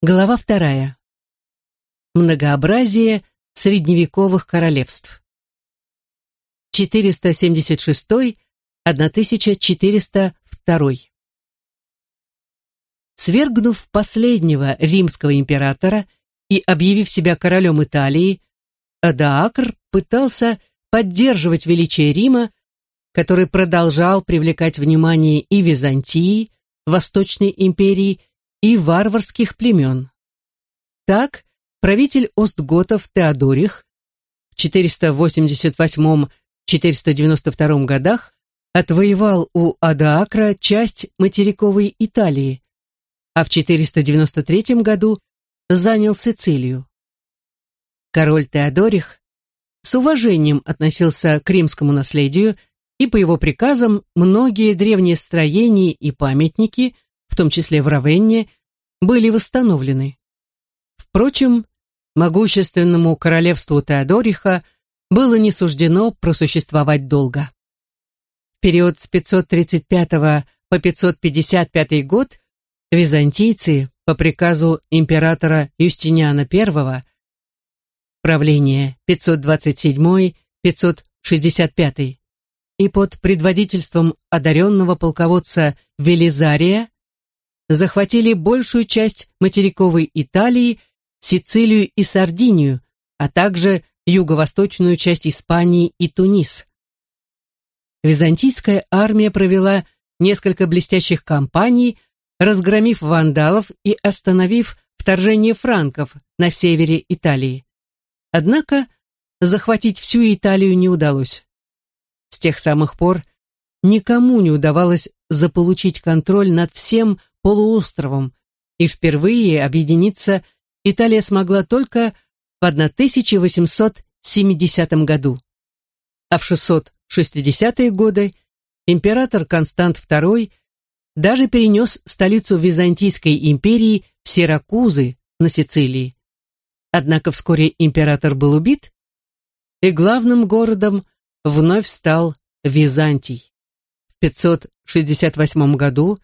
Глава вторая. Многообразие средневековых королевств. 476-1402. Свергнув последнего римского императора и объявив себя королем Италии, Адаакр пытался поддерживать величие Рима, который продолжал привлекать внимание и Византии, Восточной империи и варварских племен. Так, правитель Остготов Теодорих в 488-492 годах отвоевал у Адаакра часть материковой Италии, а в 493 году занял Сицилию. Король Теодорих с уважением относился к римскому наследию, и по его приказам многие древние строения и памятники – том числе в Равенне, были восстановлены. Впрочем, могущественному королевству Теодориха было не суждено просуществовать долго. В период с 535 по 555 год византийцы по приказу императора Юстиниана I правление 527-565 и под предводительством одаренного полководца Велизария захватили большую часть материковой Италии, Сицилию и Сардинию, а также юго-восточную часть Испании и Тунис. Византийская армия провела несколько блестящих кампаний, разгромив вандалов и остановив вторжение франков на севере Италии. Однако захватить всю Италию не удалось. С тех самых пор никому не удавалось заполучить контроль над всем полуостровом, и впервые объединиться Италия смогла только в 1870 году. А в 660-е годы император Констант II даже перенес столицу Византийской империи в Сиракузы на Сицилии. Однако вскоре император был убит, и главным городом вновь стал Византий. В 568 году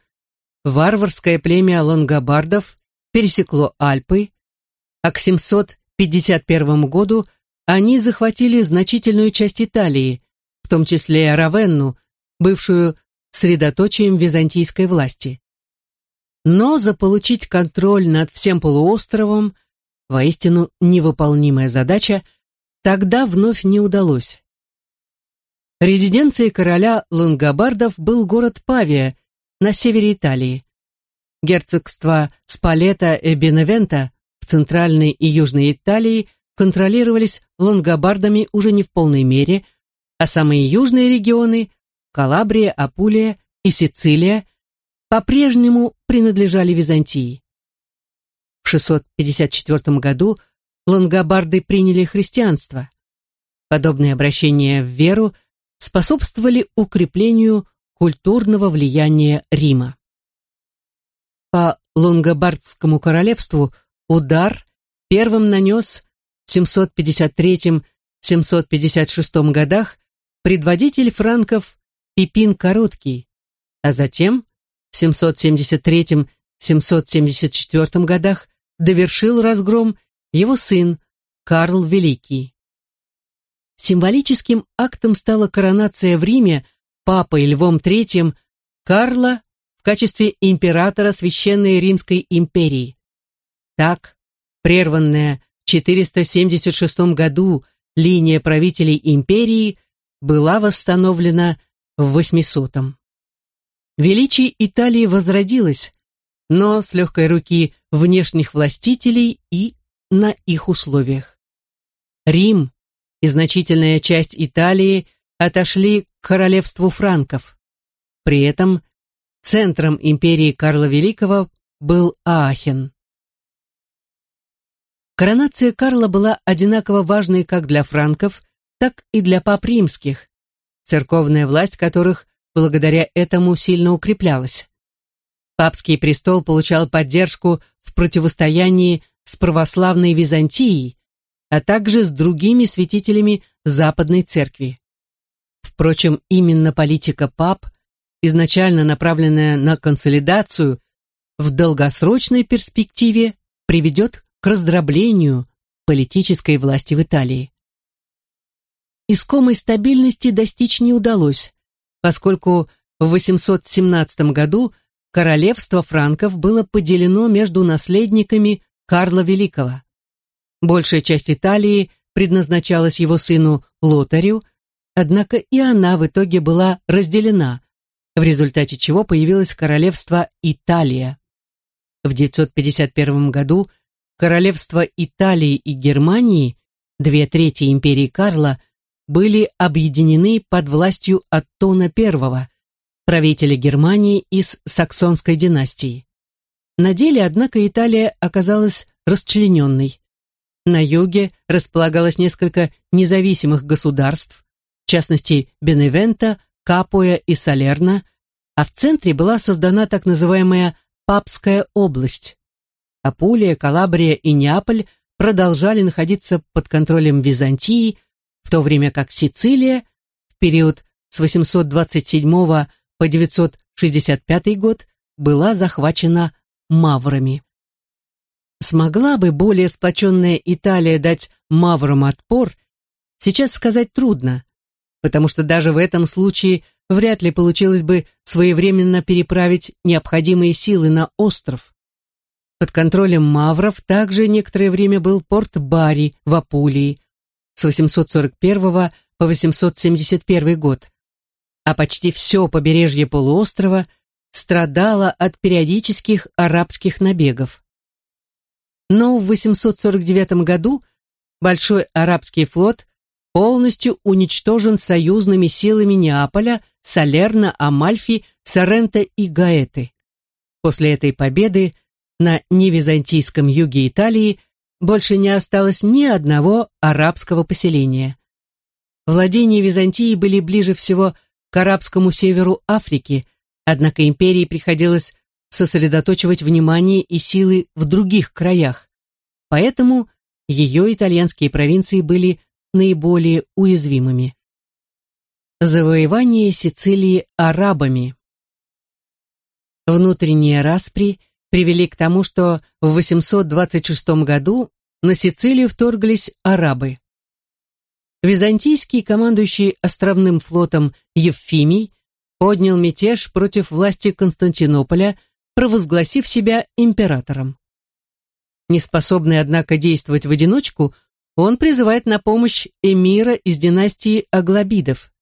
варварское племя лонгобардов пересекло Альпы, а к 751 году они захватили значительную часть Италии, в том числе Равенну, бывшую средоточием византийской власти. Но заполучить контроль над всем полуостровом, воистину невыполнимая задача, тогда вновь не удалось. Резиденцией короля лонгобардов был город Павия, на севере Италии. Герцогства Спалета и Беневента в центральной и южной Италии контролировались лангобардами уже не в полной мере, а самые южные регионы – Калабрия, Апулия и Сицилия – по-прежнему принадлежали Византии. В 654 году лангобарды приняли христианство. Подобные обращения в веру способствовали укреплению культурного влияния Рима. По Лонгобардскому королевству удар первым нанес в 753-756 годах предводитель франков Пипин Короткий, а затем в 773-774 годах довершил разгром его сын Карл Великий. Символическим актом стала коронация в Риме папой Львом III Карла в качестве императора Священной Римской империи. Так, прерванная в 476 году линия правителей империи была восстановлена в 800 -м. Величие Италии возродилось, но с легкой руки внешних властителей и на их условиях. Рим и значительная часть Италии отошли к королевству франков. При этом центром империи Карла Великого был Аахен. Коронация Карла была одинаково важной как для франков, так и для пап римских, церковная власть которых благодаря этому сильно укреплялась. Папский престол получал поддержку в противостоянии с православной Византией, а также с другими святителями Западной Церкви. Впрочем, именно политика пап, изначально направленная на консолидацию, в долгосрочной перспективе приведет к раздроблению политической власти в Италии. Искомой стабильности достичь не удалось, поскольку в 817 году королевство франков было поделено между наследниками Карла Великого. Большая часть Италии предназначалась его сыну Лотарю, однако и она в итоге была разделена, в результате чего появилось королевство Италия. В 951 году королевства Италии и Германии, две трети империи Карла, были объединены под властью Аттона I, правителя Германии из саксонской династии. На деле, однако, Италия оказалась расчлененной. На юге располагалось несколько независимых государств, в частности Беневента, Капуя и Салерна, а в центре была создана так называемая Папская область. Апулия, Калабрия и Неаполь продолжали находиться под контролем Византии, в то время как Сицилия в период с 827 по 965 год была захвачена маврами. Смогла бы более сплоченная Италия дать маврам отпор, сейчас сказать трудно, потому что даже в этом случае вряд ли получилось бы своевременно переправить необходимые силы на остров. Под контролем мавров также некоторое время был порт Бари в Апулии, с 841 по 871 год, а почти все побережье полуострова страдало от периодических арабских набегов. Но в 849 году Большой арабский флот полностью уничтожен союзными силами Неаполя, Салерна, Амальфи, Соренто и Гаэты. После этой победы на невизантийском юге Италии больше не осталось ни одного арабского поселения. Владения Византии были ближе всего к арабскому северу Африки, однако империи приходилось сосредоточивать внимание и силы в других краях, поэтому ее итальянские провинции были наиболее уязвимыми. Завоевание Сицилии арабами Внутренние распри – привели к тому, что в 826 году на Сицилию вторглись арабы. Византийский командующий островным флотом Евфимий поднял мятеж против власти Константинополя, провозгласив себя императором. Неспособный, однако, действовать в одиночку, он призывает на помощь эмира из династии Аглабидов.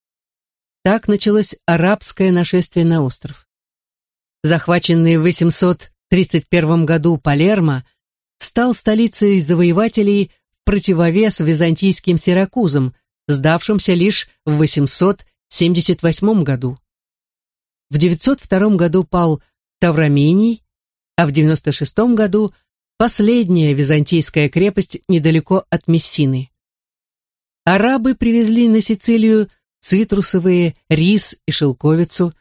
Так началось арабское нашествие на остров. Захваченный в 800 1931 году Палермо стал столицей завоевателей в противовес византийским Сиракузам, сдавшимся лишь в 878 году. В 902 году пал Таврамений, а в 96 году последняя византийская крепость недалеко от Мессины. Арабы привезли на Сицилию цитрусовые, рис и шелковицу,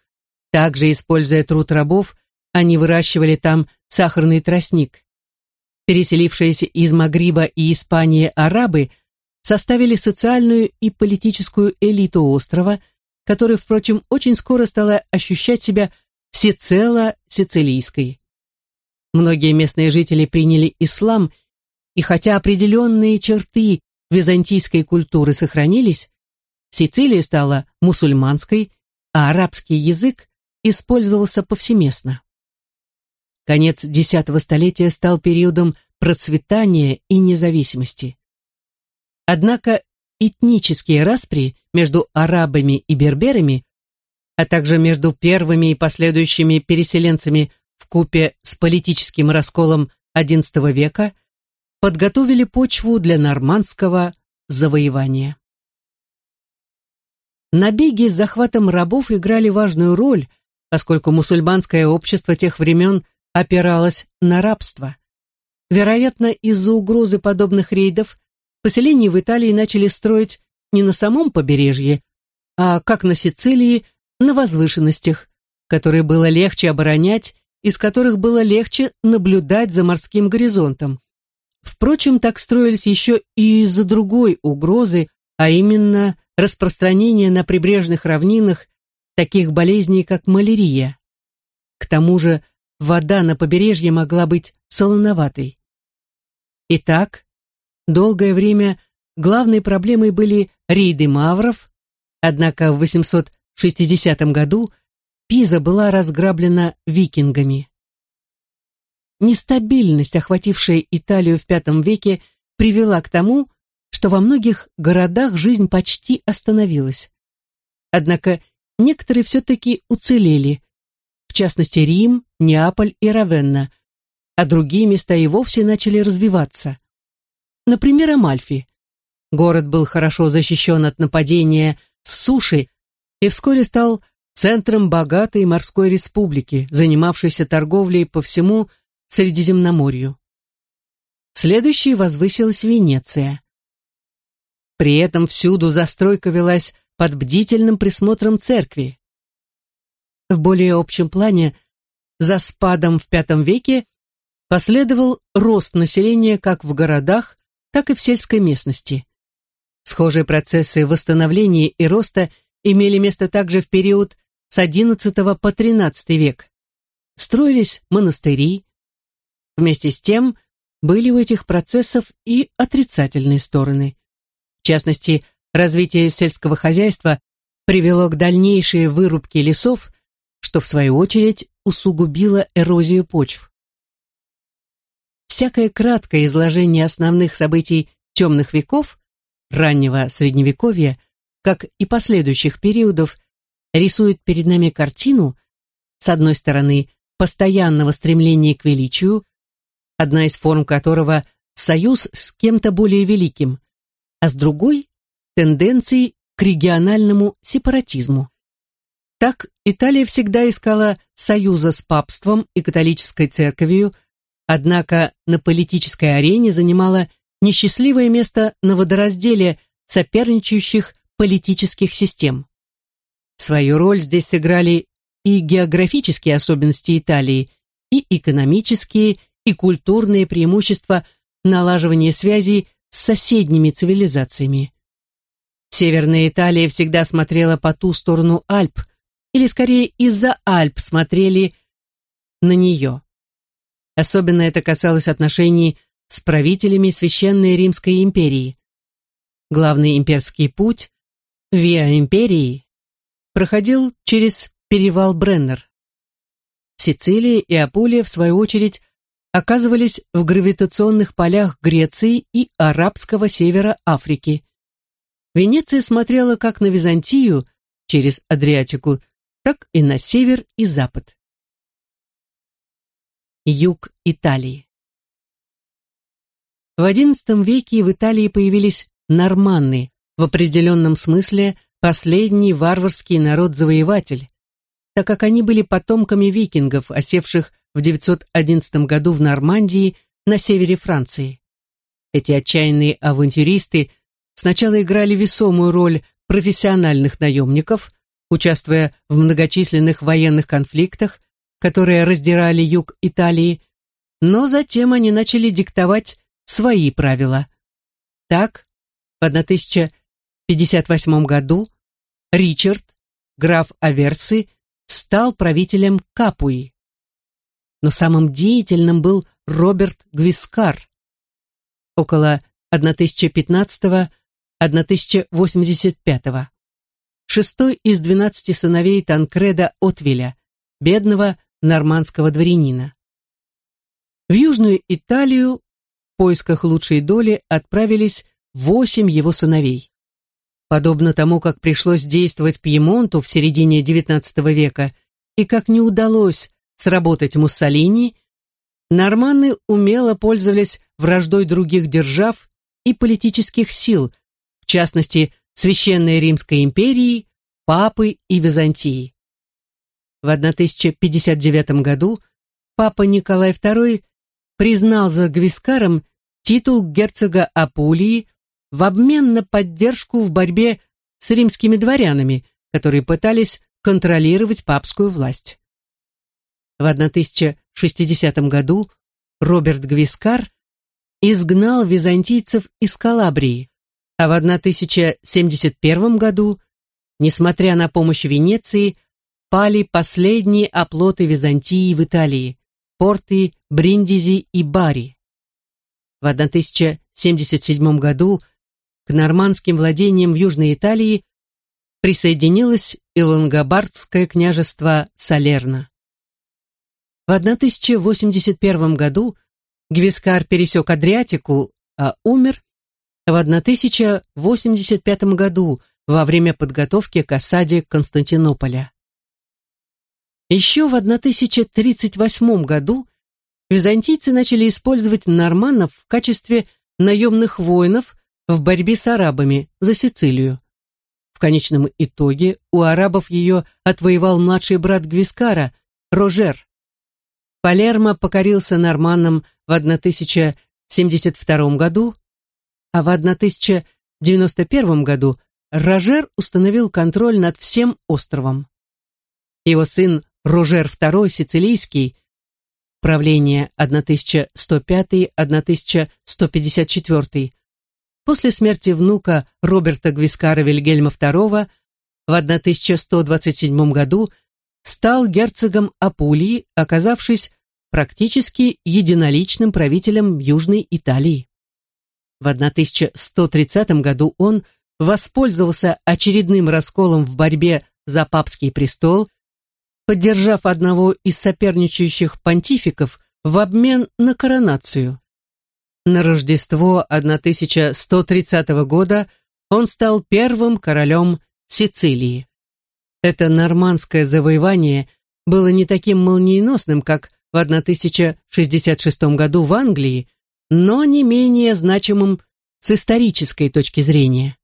также используя труд рабов, они выращивали там сахарный тростник. Переселившиеся из Магриба и Испании арабы составили социальную и политическую элиту острова, которая, впрочем, очень скоро стала ощущать себя всецело сицилийской. Многие местные жители приняли ислам, и хотя определенные черты византийской культуры сохранились, Сицилия стала мусульманской, а арабский язык использовался повсеместно. Конец X столетия стал периодом процветания и независимости. Однако этнические распри между арабами и берберами, а также между первыми и последующими переселенцами в купе с политическим расколом XI века подготовили почву для нормандского завоевания. Набеги с захватом рабов играли важную роль, поскольку мусульманское общество тех времен опиралась на рабство. Вероятно, из-за угрозы подобных рейдов поселения в Италии начали строить не на самом побережье, а, как на Сицилии, на возвышенностях, которые было легче оборонять, из которых было легче наблюдать за морским горизонтом. Впрочем, так строились еще и из-за другой угрозы, а именно распространения на прибрежных равнинах таких болезней, как малярия. К тому же вода на побережье могла быть солоноватой. Итак, долгое время главной проблемой были рейды мавров, однако в 860 году Пиза была разграблена викингами. Нестабильность, охватившая Италию в V веке, привела к тому, что во многих городах жизнь почти остановилась. Однако некоторые все-таки уцелели, в частности Рим, Неаполь и Равенна, а другие места и вовсе начали развиваться. Например, Амальфи. Город был хорошо защищен от нападения с суши и вскоре стал центром богатой морской республики, занимавшейся торговлей по всему Средиземноморью. Следующей возвысилась Венеция. При этом всюду застройка велась под бдительным присмотром церкви. В более общем плане, за спадом в V веке последовал рост населения как в городах, так и в сельской местности. Схожие процессы восстановления и роста имели место также в период с XI по XIII век. Строились монастыри. Вместе с тем были у этих процессов и отрицательные стороны. В частности, развитие сельского хозяйства привело к дальнейшей вырубке лесов, что в свою очередь усугубило эрозию почв. Всякое краткое изложение основных событий темных веков, раннего средневековья, как и последующих периодов, рисует перед нами картину, с одной стороны, постоянного стремления к величию, одна из форм которого – союз с кем-то более великим, а с другой – тенденции к региональному сепаратизму. Так Италия всегда искала союза с папством и католической церковью, однако на политической арене занимала несчастливое место на водоразделе соперничающих политических систем. Свою роль здесь сыграли и географические особенности Италии, и экономические, и культурные преимущества налаживания связей с соседними цивилизациями. Северная Италия всегда смотрела по ту сторону Альп, или скорее из-за Альп смотрели на нее. Особенно это касалось отношений с правителями Священной Римской империи. Главный имперский путь, Виа империи, проходил через перевал Бреннер. Сицилия и Апулия, в свою очередь, оказывались в гравитационных полях Греции и арабского севера Африки. Венеция смотрела как на Византию через Адриатику, так и на север и запад. Юг Италии В XI веке в Италии появились норманны, в определенном смысле последний варварский народ-завоеватель, так как они были потомками викингов, осевших в 911 году в Нормандии на севере Франции. Эти отчаянные авантюристы сначала играли весомую роль профессиональных наемников, участвуя в многочисленных военных конфликтах, которые раздирали юг Италии, но затем они начали диктовать свои правила. Так, в 1000 1958 году Ричард, граф Аверсы, стал правителем Капуи. Но самым деятельным был Роберт Гвискар. Около 1015-1085. Шестой из двенадцати сыновей Танкреда Отвиля, бедного нормандского дворянина. В Южную Италию в поисках лучшей доли отправились восемь его сыновей. Подобно тому, как пришлось действовать Пьемонту в середине XIX века и как не удалось сработать Муссолини, норманны умело пользовались враждой других держав и политических сил, в частности, Священной Римской империи, Папы и Византии. В 1059 году папа Николай II признал за Гвискаром титул герцога Апулии в обмен на поддержку в борьбе с римскими дворянами, которые пытались контролировать папскую власть. В 1060 году Роберт Гвискар изгнал византийцев из Калабрии, а в 1071 году, несмотря на помощь Венеции, пали последние оплоты Византии в Италии – порты Бриндизи и Бари. в 1077 году к нормандским владениям в Южной Италии присоединилось и лонгобардское княжество Салерно. В 1081 году Гвискар пересек Адриатику, а умер в 1085 году во время подготовки к осаде Константинополя. Еще в 1038 году византийцы начали использовать норманнов в качестве наемных воинов в борьбе с арабами за Сицилию. В конечном итоге у арабов ее отвоевал младший брат Гвискара, Рожер. Палермо покорился норманнам в 1072 году, а в 1091 году Рожер установил контроль над всем островом. Его сын Рожер II Сицилийский, правление 1105-1154, после смерти внука Роберта Гвискара Вильгельма II в 1127 году стал герцогом Апулии, оказавшись практически единоличным правителем Южной Италии. В 1130 году он воспользовался очередным расколом в борьбе за папский престол, поддержав одного из соперничающих понтификов в обмен на коронацию. На Рождество 1130 года он стал первым королем Сицилии. Это нормандское завоевание было не таким молниеносным, как в 1066 году в Англии, но не менее значимым с исторической точки зрения.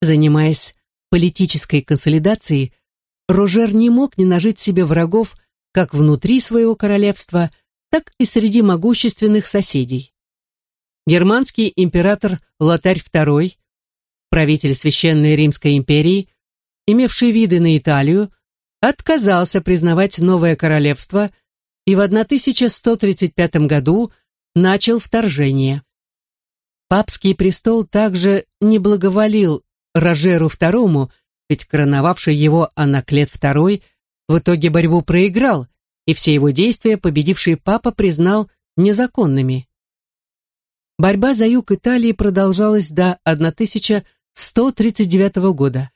Занимаясь политической консолидацией, Рожер не мог не нажить себе врагов как внутри своего королевства, так и среди могущественных соседей. Германский император Лотарь II, правитель Священной Римской империи, имевший виды на Италию, отказался признавать новое королевство и в 1135 году начал вторжение. Папский престол также не благоволил Рожеру II, ведь короновавший его Анаклет II в итоге борьбу проиграл, и все его действия победивший папа признал незаконными. Борьба за юг Италии продолжалась до 1139 года.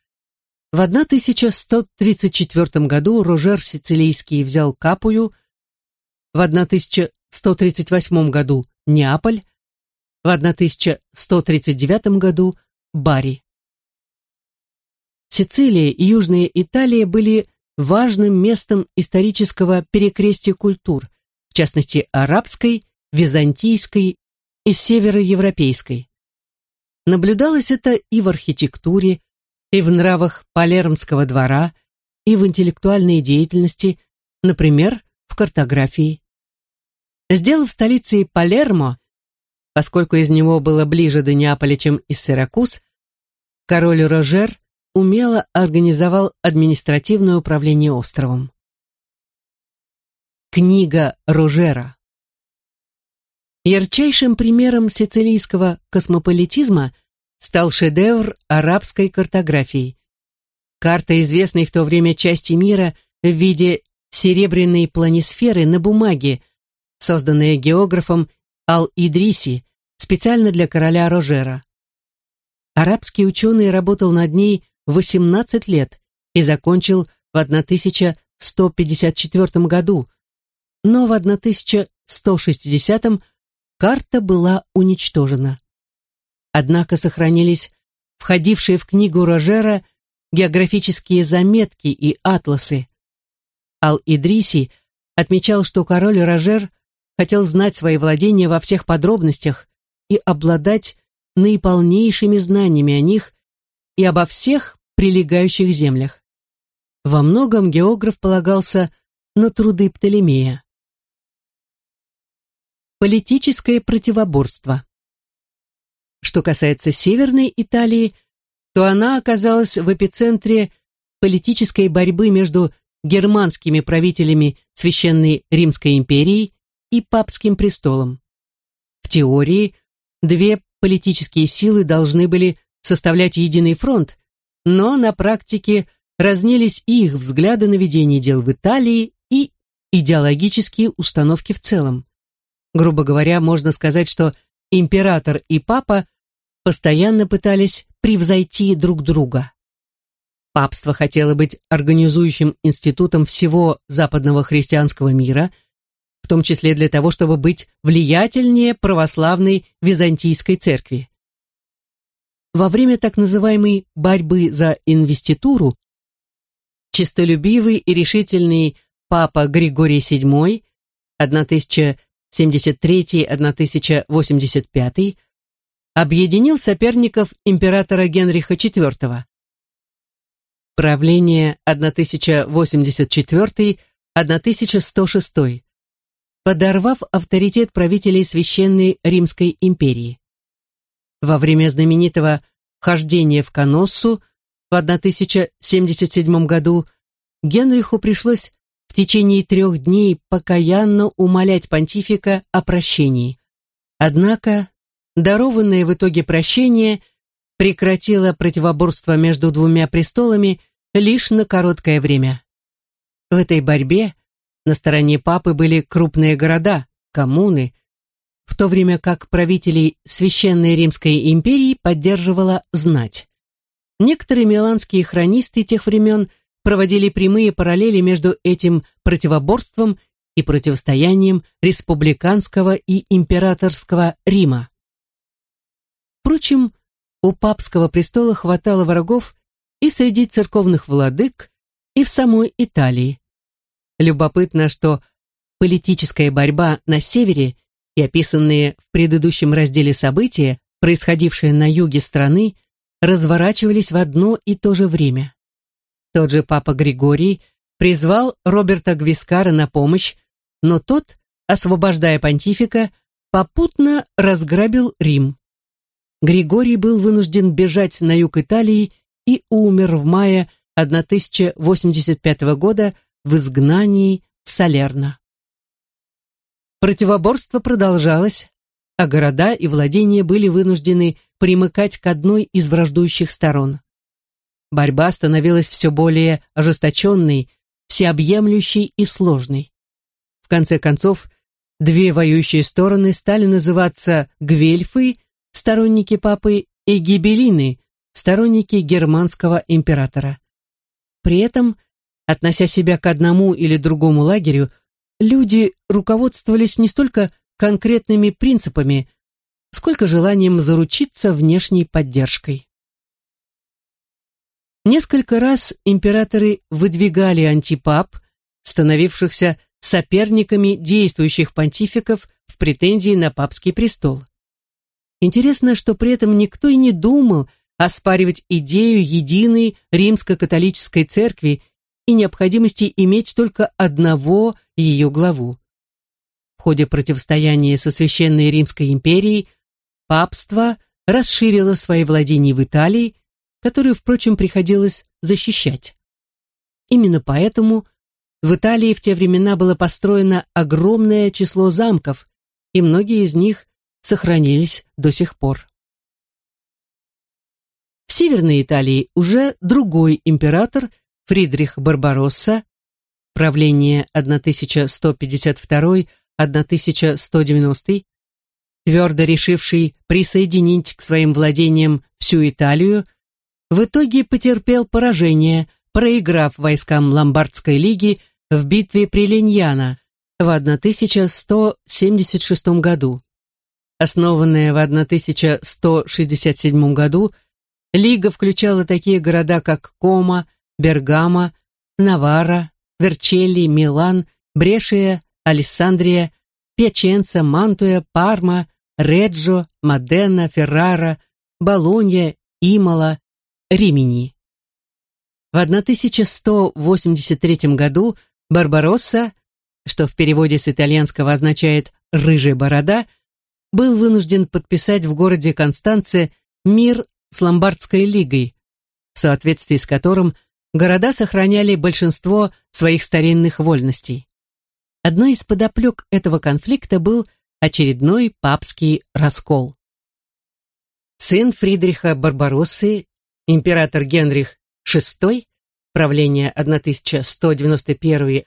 В 1134 году Рожер Сицилийский взял Капую, в 1100 1138 году Неаполь, в 1139 году Бари. Сицилия и Южная Италия были важным местом исторического перекрестия культур, в частности арабской, византийской и североевропейской. Наблюдалось это и в архитектуре, и в нравах Палермского двора, и в интеллектуальной деятельности, например, в картографии. Сделав столицей Палермо, поскольку из него было ближе до Неаполя, чем из Сиракуз, король Рожер умело организовал административное управление островом. Книга Рожера Ярчайшим примером сицилийского космополитизма стал шедевр арабской картографии. Карта известной в то время части мира в виде серебряной планисферы на бумаге, созданная географом Ал-Идриси специально для короля Рожера. Арабский ученый работал над ней 18 лет и закончил в 1154 году, но в 1160 карта была уничтожена. Однако сохранились входившие в книгу Рожера географические заметки и атласы. Ал-Идриси отмечал, что король Рожер хотел знать свои владения во всех подробностях и обладать наиполнейшими знаниями о них и обо всех прилегающих землях. Во многом географ полагался на труды Птолемея. Политическое противоборство. Что касается Северной Италии, то она оказалась в эпицентре политической борьбы между германскими правителями Священной Римской империи и папским престолом. В теории две политические силы должны были составлять единый фронт, но на практике разнились и их взгляды на ведение дел в Италии и идеологические установки в целом. Грубо говоря, можно сказать, что император и папа постоянно пытались превзойти друг друга. Папство хотело быть организующим институтом всего западного христианского мира, в том числе для того, чтобы быть влиятельнее православной византийской церкви. Во время так называемой борьбы за инвеституру честолюбивый и решительный папа Григорий VII 1073-1085 объединил соперников императора Генриха IV. Правление 1084-1106, подорвав авторитет правителей Священной Римской империи. Во время знаменитого «Хождения в Коноссу» в 1077 году Генриху пришлось в течение трех дней покаянно умолять понтифика о прощении. Однако дарованное в итоге прощение прекратило противоборство между двумя престолами лишь на короткое время. В этой борьбе на стороне папы были крупные города, коммуны, в то время как правителей Священной Римской империи поддерживала знать. Некоторые миланские хронисты тех времен проводили прямые параллели между этим противоборством и противостоянием республиканского и императорского Рима. Впрочем, у папского престола хватало врагов и среди церковных владык, и в самой Италии. Любопытно, что политическая борьба на севере и описанные в предыдущем разделе события, происходившие на юге страны, разворачивались в одно и то же время. Тот же папа Григорий призвал Роберта Гвискара на помощь, но тот, освобождая понтифика, попутно разграбил Рим. Григорий был вынужден бежать на юг Италии и умер в мае 1085 года в изгнании в Салерно. Противоборство продолжалось, а города и владения были вынуждены примыкать к одной из враждующих сторон. Борьба становилась все более ожесточенной, всеобъемлющей и сложной. В конце концов, две воюющие стороны стали называться Гвельфы, сторонники папы, и Гибелины, сторонники германского императора. При этом, относя себя к одному или другому лагерю, люди руководствовались не столько конкретными принципами, сколько желанием заручиться внешней поддержкой. Несколько раз императоры выдвигали антипап, становившихся соперниками действующих понтификов в претензии на папский престол. Интересно, что при этом никто и не думал оспаривать идею единой римско-католической церкви и необходимости иметь только одного ее главу. В ходе противостояния со Священной Римской империей папство расширило свои владения в Италии, которую, впрочем, приходилось защищать. Именно поэтому в Италии в те времена было построено огромное число замков, и многие из них сохранились до сих пор. В Северной Италии уже другой император Фридрих Барбаросса, правление 1152-1190, твердо решивший присоединить к своим владениям всю Италию, в итоге потерпел поражение, проиграв войскам Ломбардской лиги в битве при Линьяно в 1176 году. Основанная в 1167 году, лига включала такие города, как Кома, Бергамо, Навара, Верчелли, Милан, Брешия, Алессандрия, Пьяченца, Мантуя, Парма, Реджо, Модена, Феррара, Болонья, Имола, Римини. В 1183 году Барбаросса, что в переводе с итальянского означает «рыжая борода», был вынужден подписать в городе Констанце мир с Ломбардской лигой, в соответствии с которым города сохраняли большинство своих старинных вольностей. Одной из подоплек этого конфликта был очередной папский раскол. Сын Фридриха Барбароссы император Генрих VI, правление 1191-1197,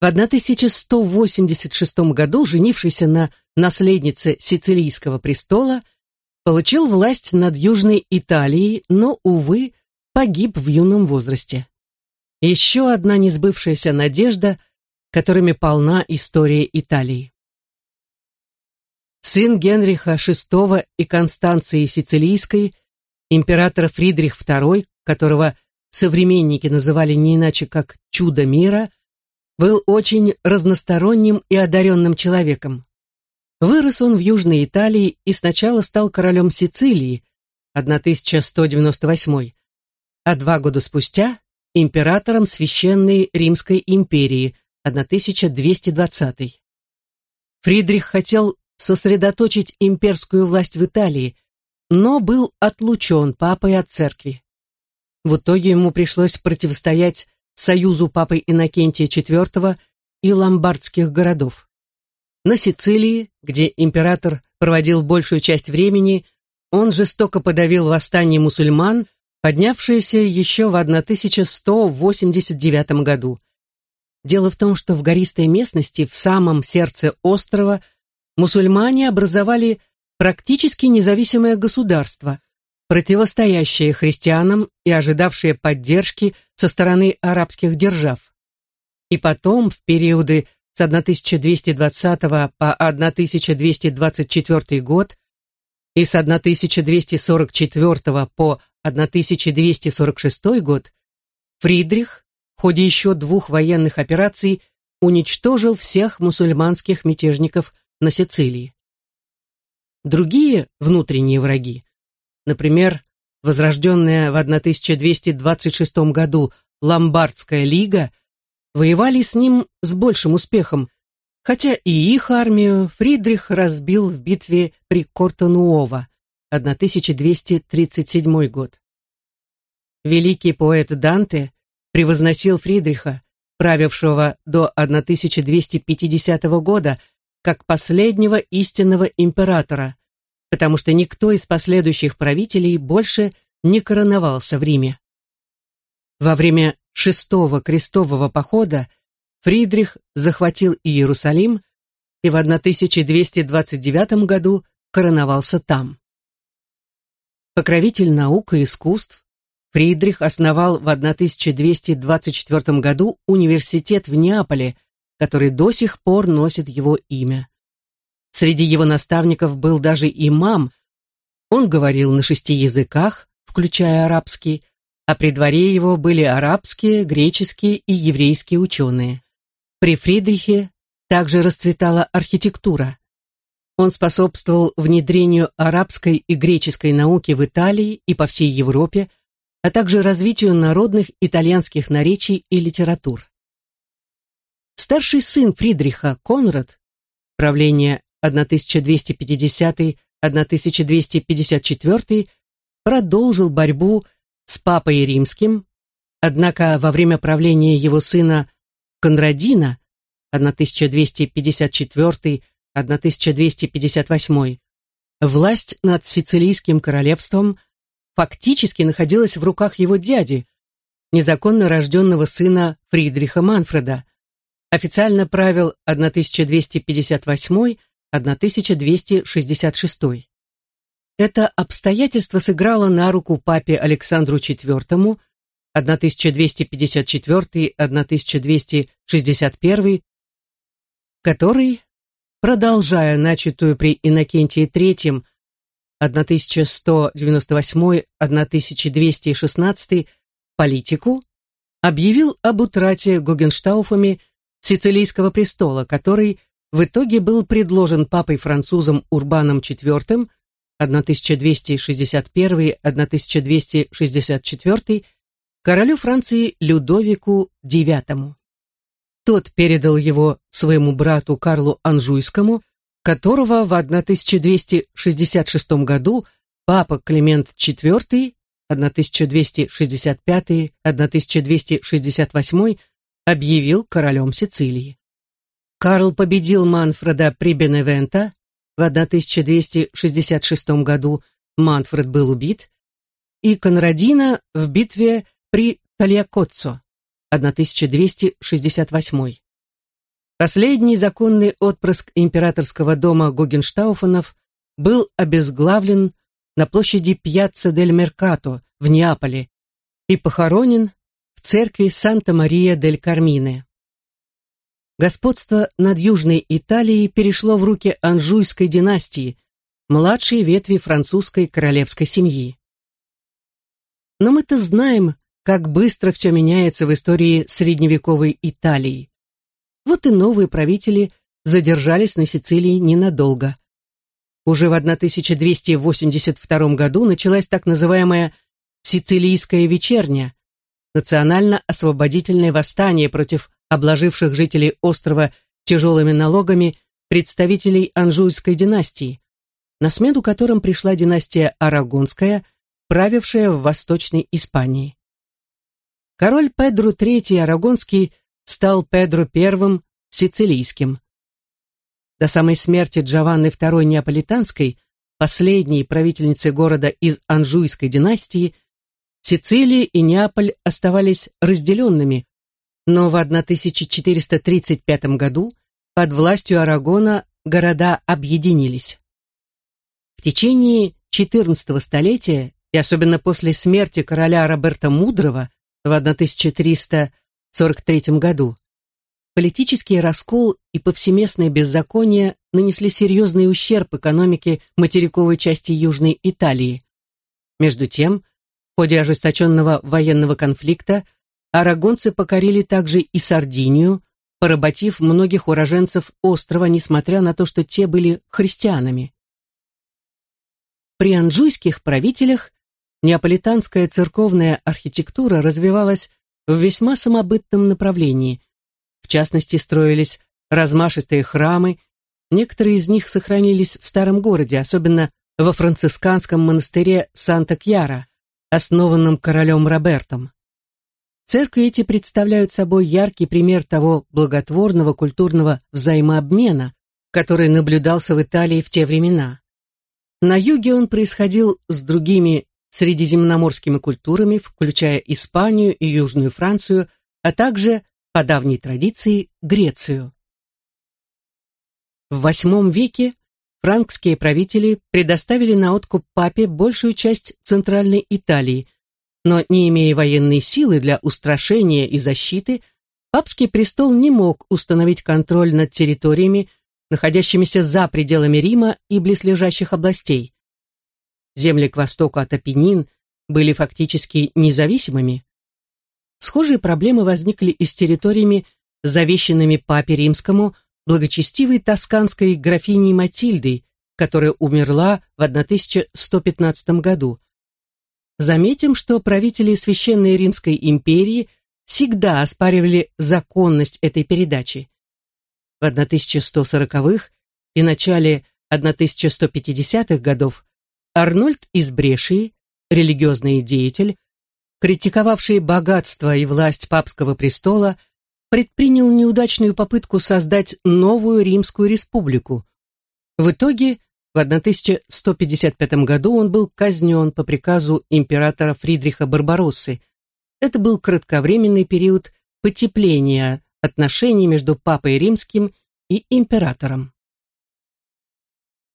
В 1186 году, женившийся на наследнице Сицилийского престола, получил власть над Южной Италией, но, увы, погиб в юном возрасте. Еще одна несбывшаяся надежда, которыми полна история Италии. Сын Генриха VI и Констанции Сицилийской, император Фридрих II, которого современники называли не иначе как «чудо мира», был очень разносторонним и одаренным человеком. Вырос он в Южной Италии и сначала стал королем Сицилии, 1198, а два года спустя императором Священной Римской империи, 1220. Фридрих хотел сосредоточить имперскую власть в Италии, но был отлучен папой от церкви. В итоге ему пришлось противостоять союзу папы Иннокентия IV и ломбардских городов. На Сицилии, где император проводил большую часть времени, он жестоко подавил восстание мусульман, поднявшееся еще в 1189 году. Дело в том, что в гористой местности, в самом сердце острова, мусульмане образовали практически независимое государство, противостоящее христианам и ожидавшее поддержки со стороны арабских держав. И потом, в периоды с 1220 по 1224 год и с 1244 по 1246 год, Фридрих в ходе еще двух военных операций уничтожил всех мусульманских мятежников на Сицилии. Другие внутренние враги Например, возрожденная в 1226 году Ломбардская лига, воевали с ним с большим успехом, хотя и их армию Фридрих разбил в битве при Кортонуово, 1237 год. Великий поэт Данте превозносил Фридриха, правившего до 1250 года, как последнего истинного императора, потому что никто из последующих правителей больше не короновался в Риме. Во время шестого крестового похода Фридрих захватил Иерусалим и в 1229 году короновался там. Покровитель наук и искусств, Фридрих основал в 1224 году университет в Неаполе, который до сих пор носит его имя. Среди его наставников был даже имам. Он говорил на шести языках, включая арабский, а при дворе его были арабские, греческие и еврейские ученые. При Фридрихе также расцветала архитектура. Он способствовал внедрению арабской и греческой науки в Италии и по всей Европе, а также развитию народных итальянских наречий и литератур. Старший сын Фридриха, Конрад, правление 1250-1254 продолжил борьбу с папой римским, однако во время правления его сына Конрадина 1254-1258 власть над Сицилийским королевством фактически находилась в руках его дяди, незаконно рожденного сына Фридриха Манфреда, официально правил 1258 1266. Это обстоятельство сыграло на руку папе Александру IV 1254-1261, который, продолжая начатую при Иннокентии III 1198-1216 политику, объявил об утрате Гогенштауфами Сицилийского престола, который в итоге был предложен папой-французом Урбаном IV 1261-1264 королю Франции Людовику IX. Тот передал его своему брату Карлу Анжуйскому, которого в 1266 году папа Климент IV 1265-1268 объявил королем Сицилии. Карл победил Манфреда при Беневента. В 1266 году Манфред был убит. И Конрадина в битве при Тальякоццо. 1268. Последний законный отпрыск императорского дома Гогенштауфенов был обезглавлен на площади Пьяцца дель Меркато в Неаполе и похоронен в церкви Санта-Мария-дель-Кармине. Господство над Южной Италией перешло в руки Анжуйской династии, младшей ветви французской королевской семьи. Но мы-то знаем, как быстро все меняется в истории средневековой Италии. Вот и новые правители задержались на Сицилии ненадолго. Уже в 1282 году началась так называемая «Сицилийская вечерня», национально-освободительное восстание против обложивших жителей острова тяжелыми налогами представителей Анжуйской династии, на смену которым пришла династия Арагонская, правившая в Восточной Испании. Король Педро III Арагонский стал Педро I Сицилийским. До самой смерти Джованны II Неаполитанской, последней правительницы города из Анжуйской династии, Сицилия и Неаполь оставались разделенными, но в 1435 году под властью Арагона города объединились. В течение XIV столетия и особенно после смерти короля Роберта Мудрого в 1343 году политический раскол и повсеместное беззаконие нанесли серьезный ущерб экономике материковой части Южной Италии. Между тем, в ходе ожесточенного военного конфликта арагонцы покорили также и Сардинию, поработив многих уроженцев острова, несмотря на то, что те были христианами. При анжуйских правителях неаполитанская церковная архитектура развивалась в весьма самобытном направлении. В частности, строились размашистые храмы, некоторые из них сохранились в старом городе, особенно во францисканском монастыре Санта-Кьяра, основанном королем Робертом. Церкви эти представляют собой яркий пример того благотворного культурного взаимообмена, который наблюдался в Италии в те времена. На юге он происходил с другими средиземноморскими культурами, включая Испанию и Южную Францию, а также, по давней традиции, Грецию. В VIII веке франкские правители предоставили на откуп папе большую часть центральной Италии – но не имея военной силы для устрашения и защиты, папский престол не мог установить контроль над территориями, находящимися за пределами Рима и близлежащих областей. Земли к востоку от Апеннин были фактически независимыми. Схожие проблемы возникли и с территориями, завещанными папе римскому благочестивой тосканской графиней Матильдой, которая умерла в 1115 году. Заметим, что правители Священной Римской империи всегда оспаривали законность этой передачи. В 1140-х и начале 1150-х годов Арнольд из Брешии, религиозный деятель, критиковавший богатство и власть папского престола, предпринял неудачную попытку создать новую Римскую республику. В итоге в 1155 году он был казнен по приказу императора Фридриха Барбароссы. Это был кратковременный период потепления отношений между папой римским и императором.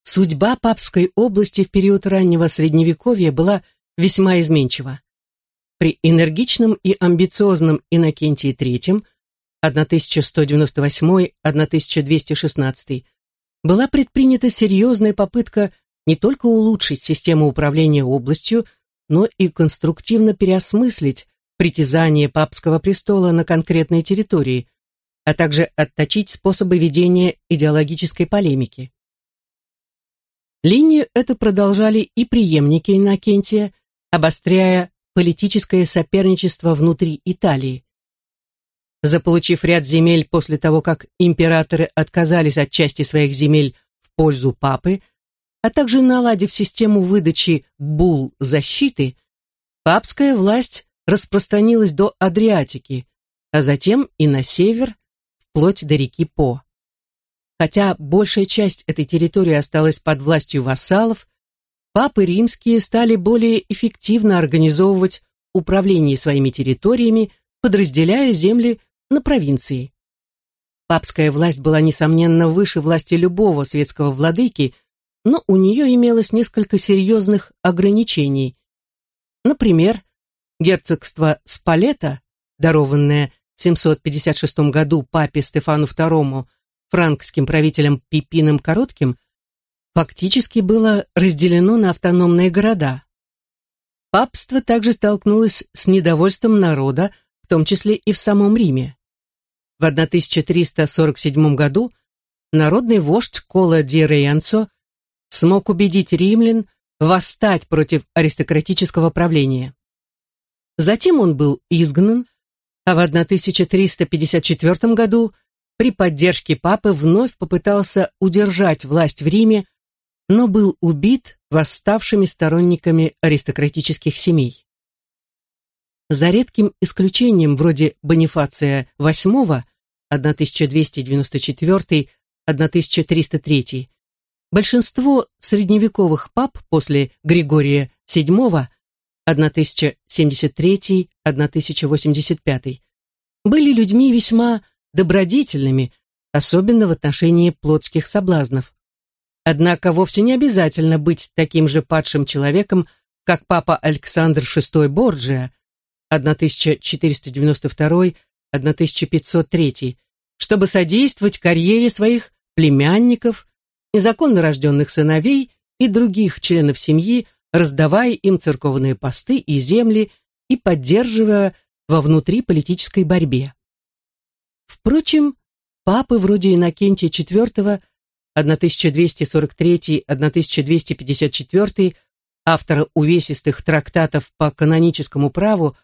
Судьба папской области в период раннего Средневековья была весьма изменчива. При энергичном и амбициозном Иннокентии III 1198-1216 была предпринята серьезная попытка не только улучшить систему управления областью, но и конструктивно переосмыслить притязание папского престола на конкретной территории, а также отточить способы ведения идеологической полемики. Линию эту продолжали и преемники Иннокентия, обостряя политическое соперничество внутри Италии заполучив ряд земель после того, как императоры отказались от части своих земель в пользу папы, а также наладив систему выдачи бул защиты, папская власть распространилась до Адриатики, а затем и на север, вплоть до реки По. Хотя большая часть этой территории осталась под властью вассалов, папы римские стали более эффективно организовывать управление своими территориями, подразделяя земли на провинции. Папская власть была, несомненно, выше власти любого светского владыки, но у нее имелось несколько серьезных ограничений. Например, герцогство Спалета, дарованное в 756 году папе Стефану II франкским правителем Пипином Коротким, фактически было разделено на автономные города. Папство также столкнулось с недовольством народа, в том числе и в самом Риме. В 1347 году народный вождь Кола ди Рейанцо смог убедить римлян восстать против аристократического правления. Затем он был изгнан, а в 1354 году при поддержке папы вновь попытался удержать власть в Риме, но был убит восставшими сторонниками аристократических семей. За редким исключением вроде Бонифация VIII 1294-1303 большинство средневековых пап после Григория VII 1073-1085 были людьми весьма добродетельными, особенно в отношении плотских соблазнов. Однако вовсе не обязательно быть таким же падшим человеком, как папа Александр VI Борджиа 1492-1503, чтобы содействовать карьере своих племянников, незаконно рожденных сыновей и других членов семьи, раздавая им церковные посты и земли и поддерживая во внутриполитической борьбе. Впрочем, папы вроде Иннокентия IV 1243-1254, автора увесистых трактатов по каноническому праву,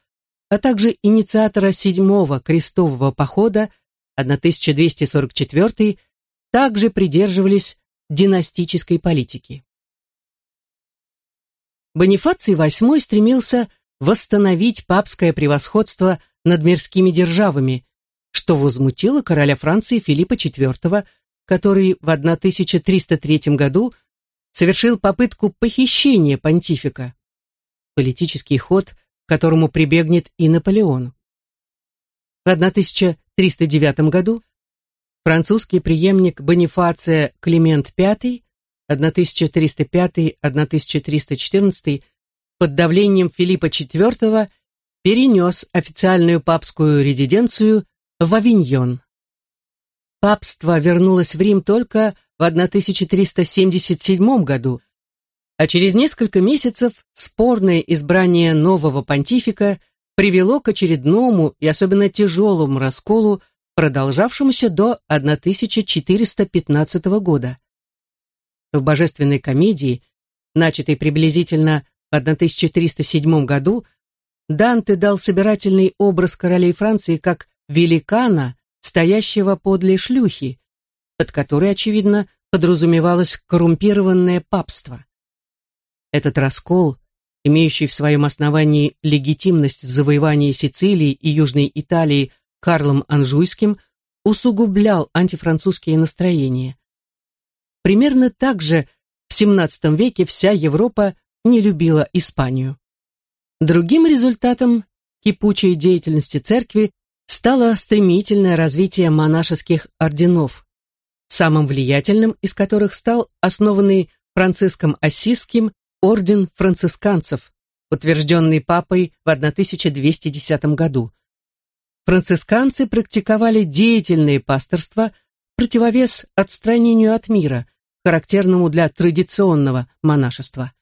а также инициатора седьмого крестового похода 1244, также придерживались династической политики. Бонифаций VIII стремился восстановить папское превосходство над мирскими державами, что возмутило короля Франции Филиппа IV, который в 1303 году совершил попытку похищения понтифика. Политический ход, которому прибегнет и Наполеон. В 1309 году французский преемник Бонифация Климент V 1305-1314 под давлением Филиппа IV перенес официальную папскую резиденцию в Авиньон. Папство вернулось в Рим только в 1377 году, а через несколько месяцев спорное избрание нового понтифика привело к очередному и особенно тяжелому расколу, продолжавшемуся до 1415 года. В «Божественной комедии», начатой приблизительно в 1307 году, Данте дал собирательный образ королей Франции как великана, стоящего подле шлюхи, под которой, очевидно, подразумевалось коррумпированное папство. Этот раскол, имеющий в своем основании легитимность завоевания Сицилии и Южной Италии Карлом Анжуйским, усугублял антифранцузские настроения. Примерно так же в XVII веке вся Европа не любила Испанию. Другим результатом кипучей деятельности церкви стало стремительное развитие монашеских орденов, самым влиятельным из которых стал основанный Франциском Ассизским орден францисканцев, утвержденный папой в 1210 году. Францисканцы практиковали деятельное пасторство противовес отстранению от мира, характерному для традиционного монашества.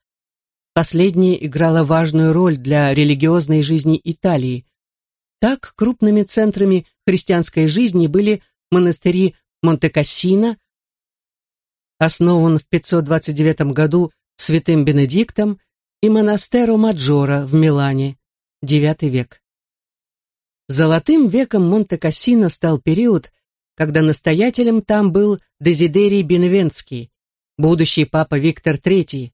Последнее играло важную роль для религиозной жизни Италии. Так крупными центрами христианской жизни были монастыри Монте-Кассино, основан в 529 году святым Бенедиктом, и монастеро Маджора в Милане, IX век. Золотым веком Монте-Кассино стал период, когда настоятелем там был Дезидерий Беневенский, будущий папа Виктор III,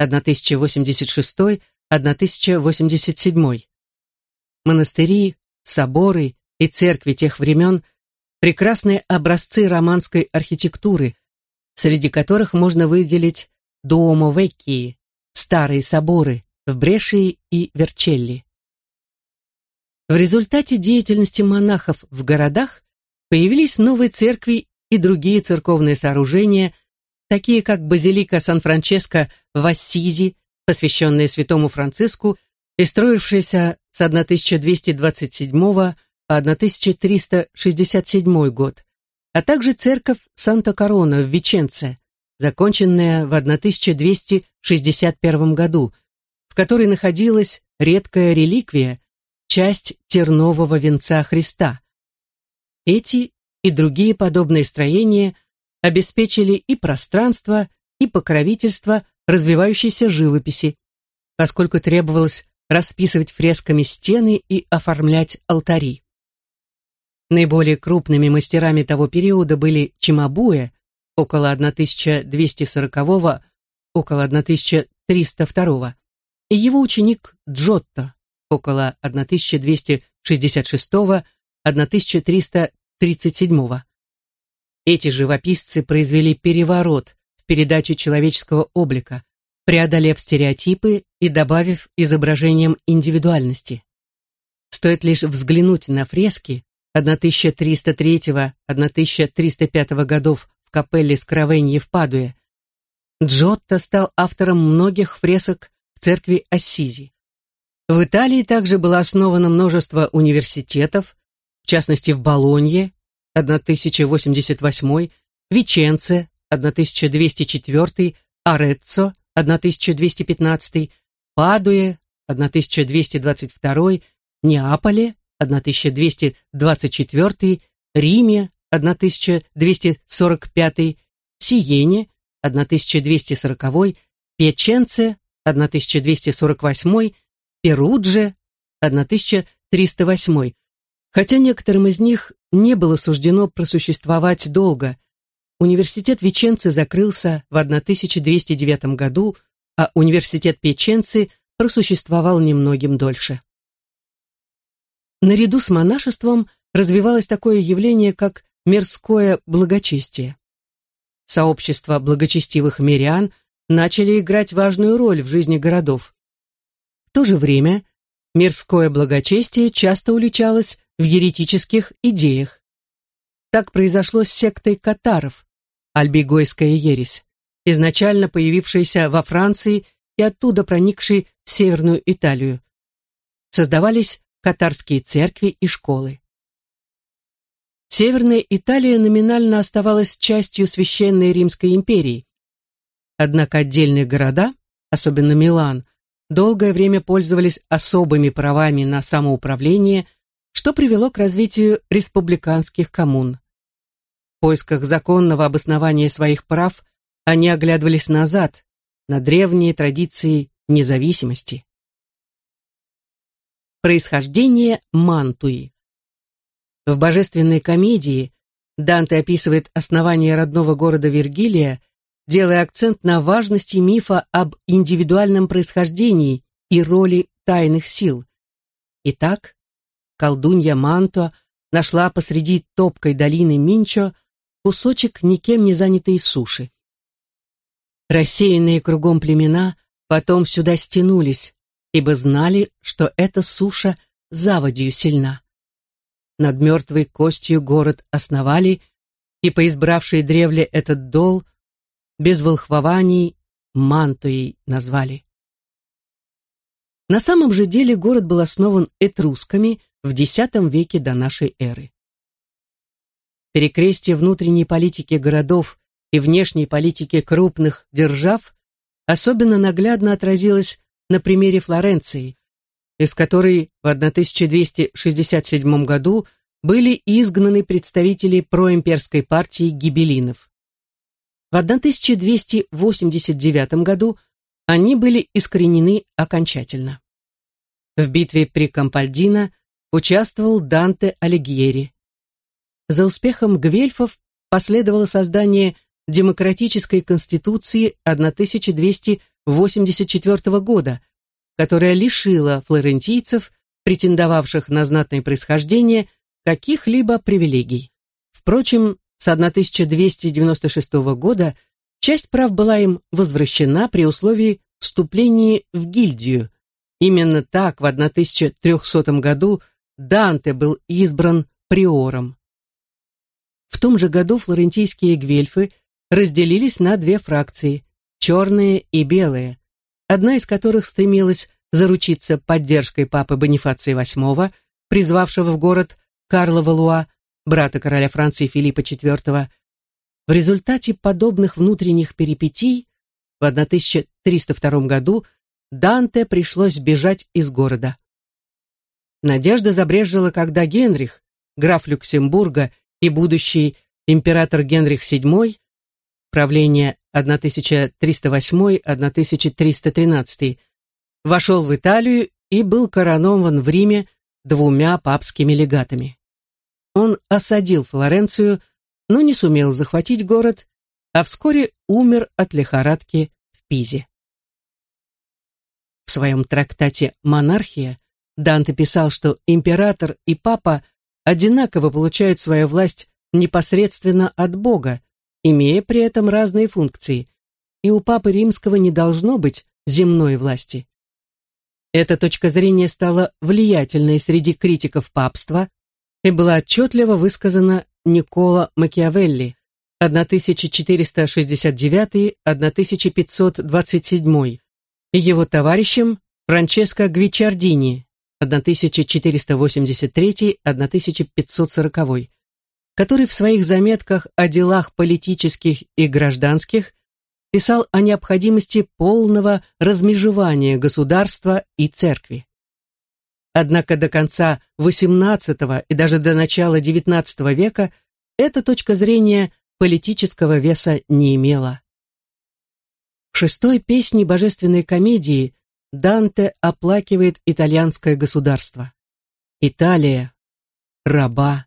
1086-1087. Монастыри, соборы и церкви тех времен – прекрасные образцы романской архитектуры, среди которых можно выделить Дуомо Веккии, старые соборы в Брешии и Верчелли. В результате деятельности монахов в городах появились новые церкви и другие церковные сооружения, такие как базилика Сан-Франческо в Ассизи, посвященная святому Франциску и строившаяся с 1227 по 1367 год, а также церковь Санта-Корона в Веченце, законченная в 1261 году, в которой находилась редкая реликвия, часть тернового венца Христа. Эти и другие подобные строения обеспечили и пространство, и покровительство развивающейся живописи, поскольку требовалось расписывать фресками стены и оформлять алтари. Наиболее крупными мастерами того периода были Чимабуэ, около 1240 около 1302 и его ученик Джотто, около 1266-1337. Эти живописцы произвели переворот в передаче человеческого облика, преодолев стереотипы и добавив изображениям индивидуальности. Стоит лишь взглянуть на фрески 1303-1305 годов в капелле Скровенье в Падуе. Джотто стал автором многих фресок в церкви Ассизи. В Италии также было основано множество университетов, в частности в Болонье, 1088, Веченце, 1204, Ареццо, 1215, Падуе, 1222, Неаполе, 1224, Риме, 1245, Сиене, 1240, Пьяченце, 1248, Перудже, 1308, хотя некоторым из них не было суждено просуществовать долго. Университет Веченцы закрылся в 1209 году, а университет Печенцы просуществовал немногим дольше. Наряду с монашеством развивалось такое явление, как мирское благочестие. Сообщества благочестивых мирян начали играть важную роль в жизни городов. В то же время мирское благочестие часто уличалось в еретических идеях. Так произошло с сектой катаров, альбигойская ересь, изначально появившаяся во Франции и оттуда проникшей в Северную Италию. Создавались катарские церкви и школы. Северная Италия номинально оставалась частью Священной Римской империи. Однако отдельные города, особенно Милан, долгое время пользовались особыми правами на самоуправление, что привело к развитию республиканских коммун. В поисках законного обоснования своих прав они оглядывались назад, на древние традиции независимости. Происхождение Мантуи В божественной комедии Данте описывает основание родного города Вергилия, делая акцент на важности мифа об индивидуальном происхождении и роли тайных сил. Итак, колдунья Манто нашла посреди топкой долины Минчо кусочек никем не занятой суши. Рассеянные кругом племена потом сюда стянулись, ибо знали, что эта суша заводью сильна. Над мертвой костью город основали, и поизбравшие древле этот дол, без волхвований, Мантуей назвали. На самом же деле город был основан этрусками в X веке до нашей эры перекрестие внутренней политики городов и внешней политики крупных держав особенно наглядно отразилось на примере Флоренции, из которой в 1267 году были изгнаны представители проимперской партии гибелинов. В 1289 году они были искоренены окончательно. В битве при Кампальдино участвовал Данте Алигьери. За успехом гвельфов последовало создание демократической конституции 1284 года, которая лишила флорентийцев, претендовавших на знатное происхождение, каких-либо привилегий. Впрочем, с 1296 года часть прав была им возвращена при условии вступления в гильдию. Именно так в 1300 году Данте был избран приором. В том же году флорентийские гвельфы разделились на две фракции – черные и белые, одна из которых стремилась заручиться поддержкой папы Бонифация VIII, призвавшего в город Карла Валуа, брата короля Франции Филиппа IV. В результате подобных внутренних перипетий в 1302 году Данте пришлось бежать из города. Надежда забрежила, когда Генрих, граф Люксембурга и будущий император Генрих VII, правление 1308-1313, вошел в Италию и был коронован в Риме двумя папскими легатами. Он осадил Флоренцию, но не сумел захватить город, а вскоре умер от лихорадки в Пизе. В своем трактате «Монархия» Данте писал, что император и папа одинаково получают свою власть непосредственно от Бога, имея при этом разные функции, и у папы римского не должно быть земной власти. Эта точка зрения стала влиятельной среди критиков папства и была отчетливо высказана Никола Макиавелли 1469-1527 и его товарищем Франческо Гвичардини 1483-1540, который в своих заметках о делах политических и гражданских писал о необходимости полного размежевания государства и церкви. Однако до конца XVIII и даже до начала XIX века эта точка зрения политического веса не имела. В шестой песне божественной комедии Данте оплакивает итальянское государство. Италия, раба,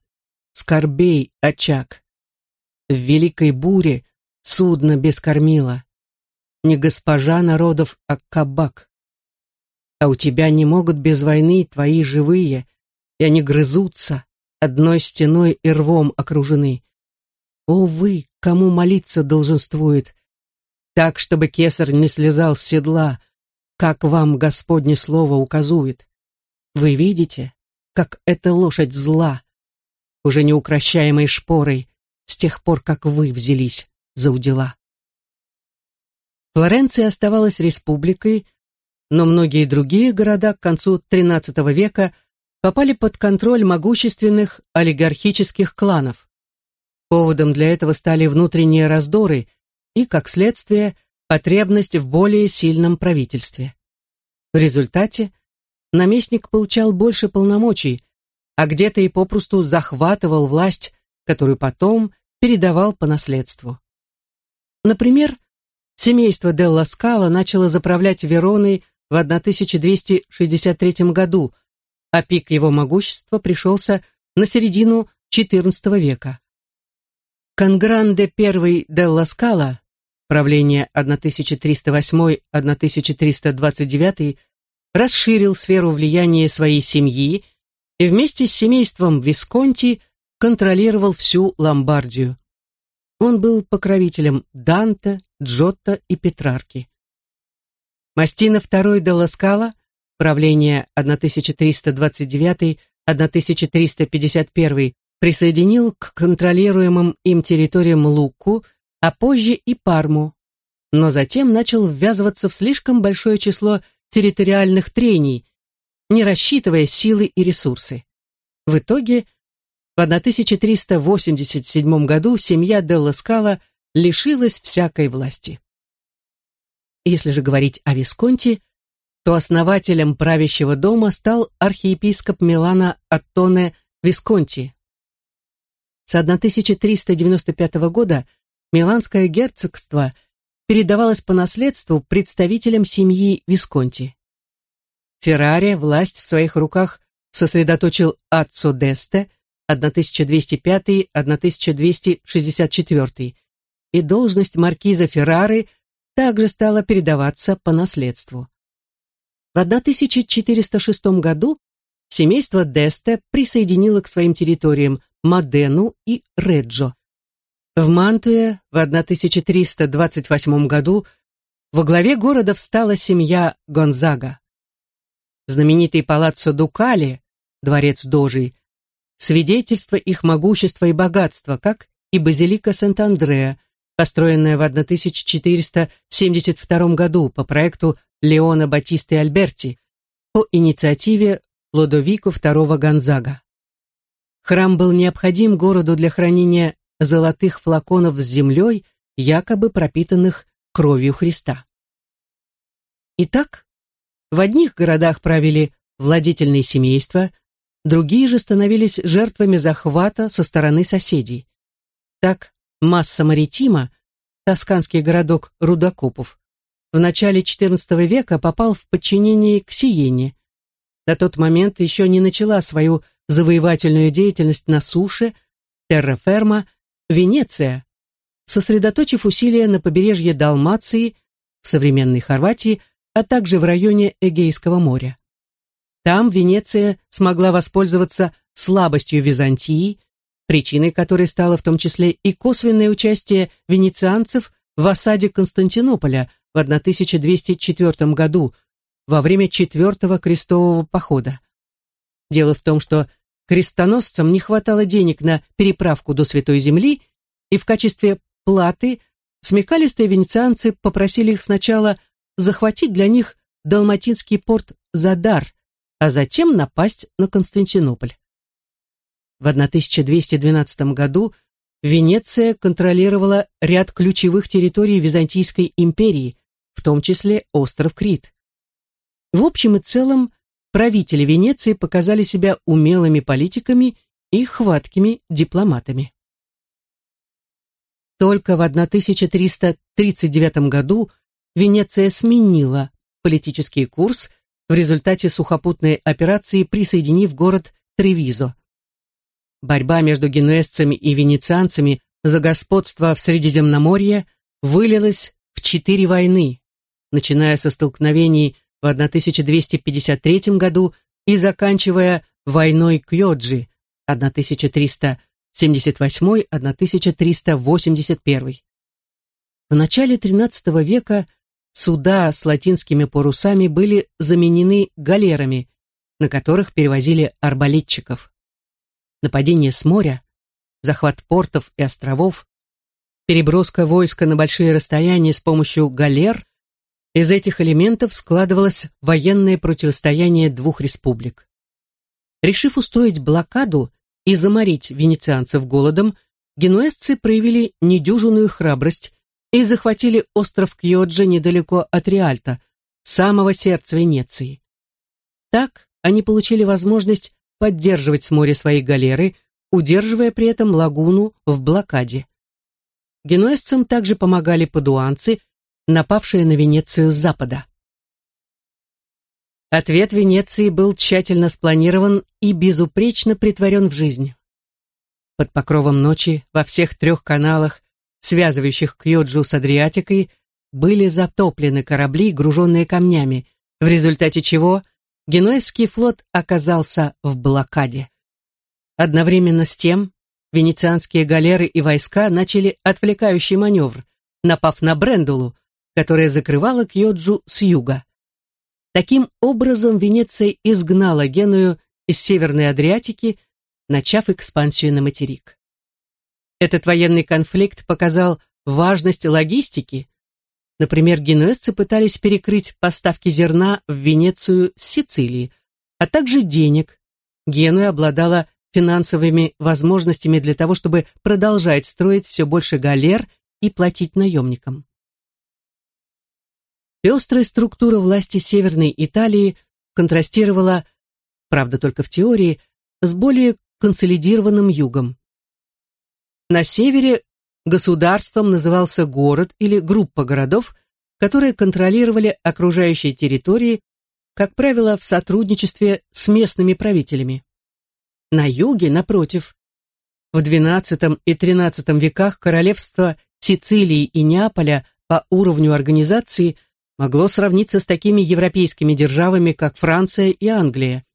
скорбей очаг. В великой буре судно без кормила. Не госпожа народов, а кабак. А у тебя не могут без войны твои живые, и они грызутся, одной стеной и рвом окружены. О вы, кому молиться долженствует, так, чтобы кесарь не слезал с седла, как вам Господне слово указует. Вы видите, как эта лошадь зла, уже неукрощаемой шпорой, с тех пор, как вы взялись за удела. Флоренция оставалась республикой, но многие другие города к концу XIII века попали под контроль могущественных олигархических кланов. Поводом для этого стали внутренние раздоры и, как следствие, потребность в более сильном правительстве. В результате наместник получал больше полномочий, а где-то и попросту захватывал власть, которую потом передавал по наследству. Например, семейство Делла Скала начало заправлять Вероной в 1263 году, а пик его могущества пришелся на середину XIV века. Конгранде I Делла Скала, правление 1308-1329, расширил сферу влияния своей семьи и вместе с семейством Висконти контролировал всю Ломбардию. Он был покровителем Данте, Джотто и Петрарки. Мастина II де Ласкала, правление 1329-1351, присоединил к контролируемым им территориям Луку, а позже и Парму, но затем начал ввязываться в слишком большое число территориальных трений, не рассчитывая силы и ресурсы. В итоге в 1387 году семья Делла Скала лишилась всякой власти. Если же говорить о Висконти, то основателем правящего дома стал архиепископ Милана Аттоне Висконти. С 1395 года Миланское герцогство передавалось по наследству представителям семьи Висконти. Феррари власть в своих руках сосредоточил Аццо Десте, 1205-1264, и должность маркиза Феррары также стала передаваться по наследству. В 1406 году семейство Десте присоединило к своим территориям Модену и Реджо. В Мантуе в 1328 году во главе города встала семья Гонзага. Знаменитый палаццо Дукали, дворец Дожий, свидетельство их могущества и богатства, как и базилика Сент-Андреа, построенная в 1472 году по проекту Леона Батисты Альберти по инициативе Лодовико II Гонзага. Храм был необходим городу для хранения золотых флаконов с землей, якобы пропитанных кровью Христа. Итак, в одних городах правили владетельные семейства, другие же становились жертвами захвата со стороны соседей. Так, Масса Маритима, тосканский городок Рудокопов, в начале XIV века попал в подчинение к Сиене. На тот момент еще не начала свою завоевательную деятельность на суше, терраферма, Венеция, сосредоточив усилия на побережье Далмации, в современной Хорватии, а также в районе Эгейского моря. Там Венеция смогла воспользоваться слабостью Византии, причиной которой стало в том числе и косвенное участие венецианцев в осаде Константинополя в 1204 году во время Четвертого крестового похода. Дело в том, что крестоносцам не хватало денег на переправку до Святой Земли, и в качестве платы смекалистые венецианцы попросили их сначала захватить для них далматинский порт Задар, а затем напасть на Константинополь. В 1212 году Венеция контролировала ряд ключевых территорий Византийской империи, в том числе остров Крит. В общем и целом, правители Венеции показали себя умелыми политиками и хваткими дипломатами. Только в 1339 году Венеция сменила политический курс в результате сухопутной операции, присоединив город Тревизо. Борьба между генуэзцами и венецианцами за господство в Средиземноморье вылилась в четыре войны, начиная со столкновений в 1253 году и заканчивая войной Кьоджи 1378-1381. В начале XIII века суда с латинскими парусами были заменены галерами, на которых перевозили арбалетчиков. Нападение с моря, захват портов и островов, переброска войска на большие расстояния с помощью галер из этих элементов складывалось военное противостояние двух республик. Решив устроить блокаду и заморить венецианцев голодом, генуэзцы проявили недюжинную храбрость и захватили остров Кьоджи недалеко от Риальта, самого сердца Венеции. Так они получили возможность поддерживать с моря свои галеры, удерживая при этом лагуну в блокаде. Генуэзцам также помогали падуанцы, напавшие на Венецию с запада. Ответ Венеции был тщательно спланирован и безупречно притворен в жизнь. Под покровом ночи во всех трех каналах, связывающих Кьоджу с Адриатикой, были затоплены корабли, груженные камнями, в результате чего Генуэзский флот оказался в блокаде. Одновременно с тем венецианские галеры и войска начали отвлекающий маневр, напав на Брендулу, которая закрывала Кьоджу с юга. Таким образом Венеция изгнала Геную из Северной Адриатики, начав экспансию на материк. Этот военный конфликт показал важность логистики. Например, генуэзцы пытались перекрыть поставки зерна в Венецию с Сицилии, а также денег. Генуя обладала финансовыми возможностями для того, чтобы продолжать строить все больше галер и платить наемникам. Пестрая структура власти Северной Италии контрастировала, правда только в теории, с более консолидированным югом. На севере государством назывался город или группа городов, которые контролировали окружающие территории, как правило, в сотрудничестве с местными правителями. На юге, напротив, в XII и XIII веках королевство Сицилии и Неаполя по уровню организации – могло сравниться с такими европейскими державами, как Франция и Англия.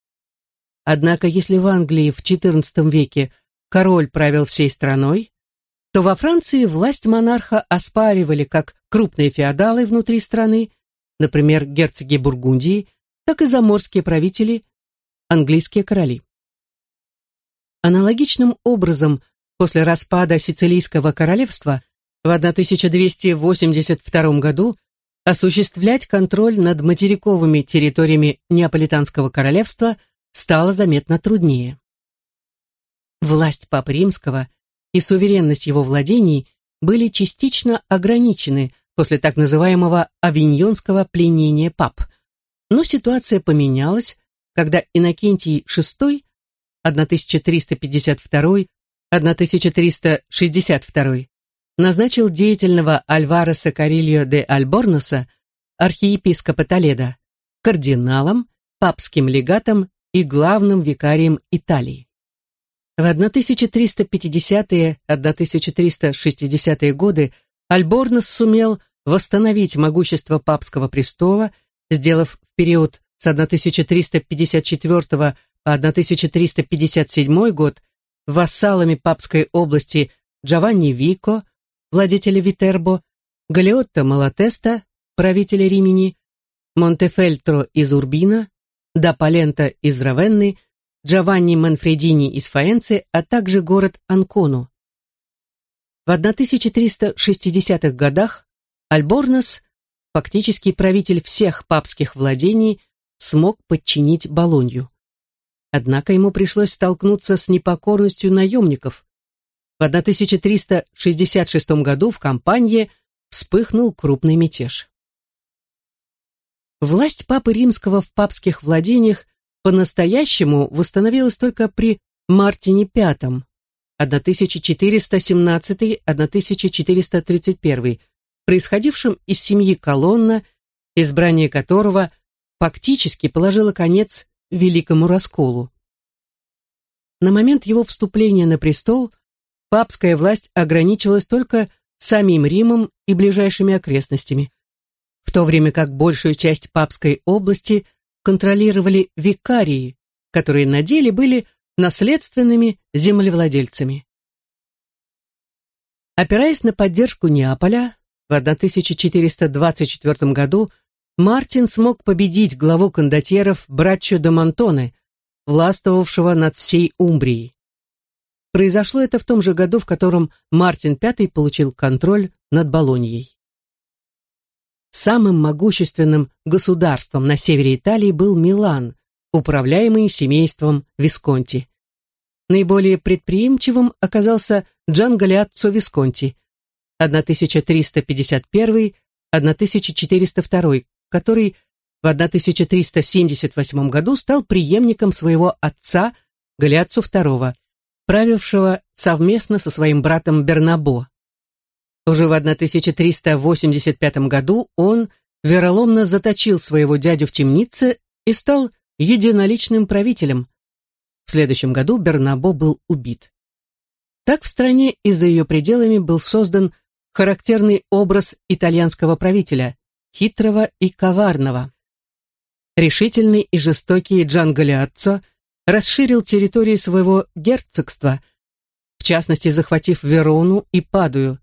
Однако, если в Англии в XIV веке король правил всей страной, то во Франции власть монарха оспаривали как крупные феодалы внутри страны, например, герцоги Бургундии, так и заморские правители, английские короли. Аналогичным образом после распада Сицилийского королевства в 1282 году осуществлять контроль над материковыми территориями Неаполитанского королевства стало заметно труднее. Власть Папы Римского и суверенность его владений были частично ограничены после так называемого авиньонского пленения пап. Но ситуация поменялась, когда Иннокентий VI 1352-1362 назначил деятельного Альвареса Карильо де Альборноса, архиепископа Толедо, кардиналом, папским легатом и главным викарием Италии. В 1350-1360-е годы Альборнос сумел восстановить могущество папского престола, сделав в период с 1354 по 1357 год вассалами папской области Джованни Вико, владетеля Витербо, Галиотто Малатеста, правителя Римени, Монтефельтро из Урбина, Да Палента из Равенны, Джованни Манфредини из Фаэнци, а также город Анкону. В 1360-х годах Альборнос, фактически правитель всех папских владений, смог подчинить Болонью. Однако ему пришлось столкнуться с непокорностью наемников. В 1366 году в Кампанье вспыхнул крупный мятеж. Власть Папы Римского в папских владениях по-настоящему восстановилась только при Мартине V, 1417-1431, происходившем из семьи Колонна, избрание которого фактически положило конец Великому Расколу. На момент его вступления на престол папская власть ограничивалась только самим Римом и ближайшими окрестностями, в то время как большую часть папской области контролировали викарии, которые на деле были наследственными землевладельцами. Опираясь на поддержку Неаполя, в 1424 году Мартин смог победить главу кондотьеров Браччо де Монтоне, властвовавшего над всей Умбрией. Произошло это в том же году, в котором Мартин V получил контроль над Болоньей. Самым могущественным государством на севере Италии был Милан, управляемый семейством Висконти. Наиболее предприимчивым оказался Джан Галиаццо Висконти, 1351-1402, который в 1378 году стал преемником своего отца Галиаццо II, правившего совместно со своим братом Бернабо. Уже в 1385 году он вероломно заточил своего дядю в темнице и стал единоличным правителем. В следующем году Бернабо был убит. Так в стране и за ее пределами был создан характерный образ итальянского правителя, хитрого и коварного. Решительный и жестокий Джан Галиаццо расширил территории своего герцогства, в частности захватив Верону и Падую,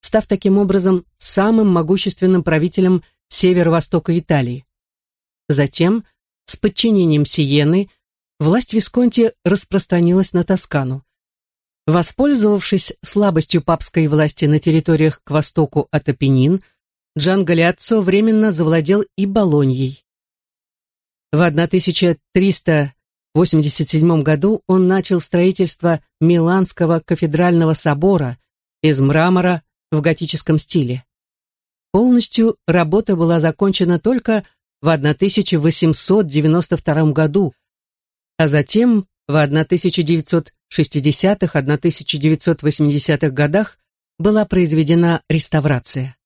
став таким образом самым могущественным правителем северо-востока Италии. Затем, с подчинением Сиены, власть Висконти распространилась на Тоскану. Воспользовавшись слабостью папской власти на территориях к востоку от Апеннин, Джан Галиаццо временно завладел и Болоньей. В 1387 году он начал строительство Миланского кафедрального собора из мрамора в готическом стиле. Полностью работа была закончена только в 1892 году, а затем в 1960-1980-х годах была произведена реставрация.